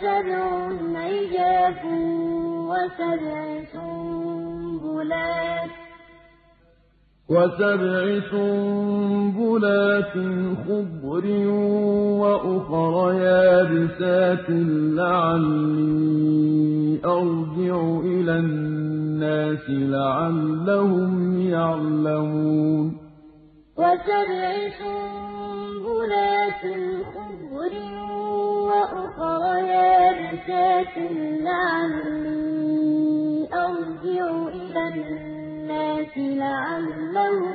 سَبْعٌ عِجَافٌ وَسَبْعِ سُنبُلَاتٍ خُضْرٍ وَأُخَرَ يَابِسَاتٍ لَّعَلِّي أَرْجِعُ إِلَى النَّاسِ لَعَلَّهُمْ يَعْلَمُونَ. وَسَبْعِ سُنبُلَاتٍ خُضْرٍ يَابِسَاتٍ لَّعَلِّي أَرْجِعُ إِلَى النَّاسِ لَعَلَّهُمْ